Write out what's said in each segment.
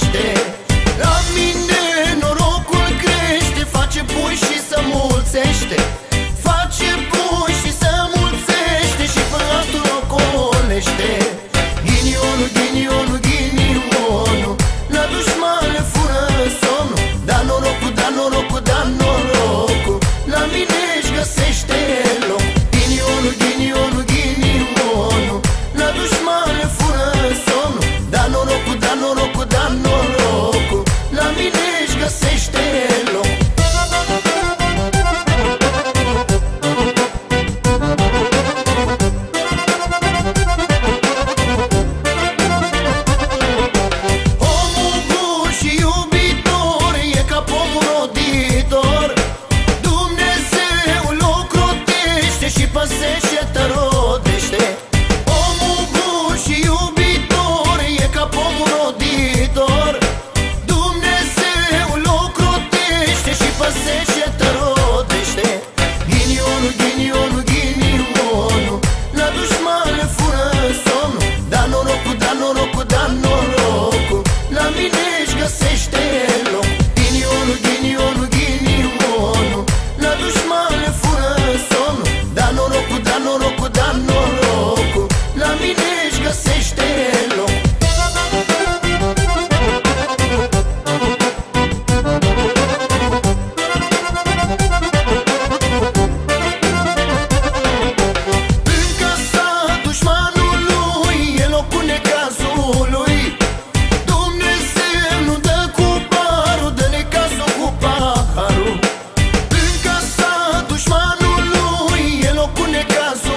ocolește La mine norocul crește Face pui și să mulțește. Face pui și să mulțește Și până altul ocolește. Ghinionul, ghinionul, ghinionul La dușman le fură somnul. Da norocul, da norocul, da norocul La mine își găsește loc. Ghinionul, ghinionul, ghinionul La dușman norocul, da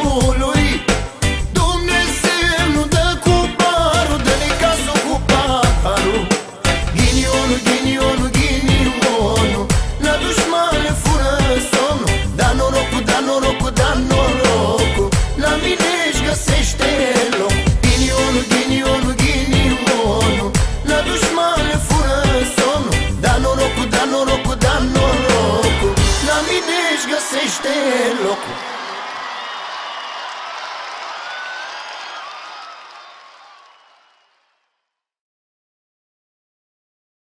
necazului Dumnezeu nu dă cu parul Dă necazul cu paharul. Ghinionul, ghinionul, ghinionul. La dușman le fură somnul. Da norocul, da norocul, da norocul. La mine își găsește loc. Ghinionul, ghinionul, ghinionul. La dușman le fură somnul. Da norocul, da norocul, da norocul. La mine își găsește locul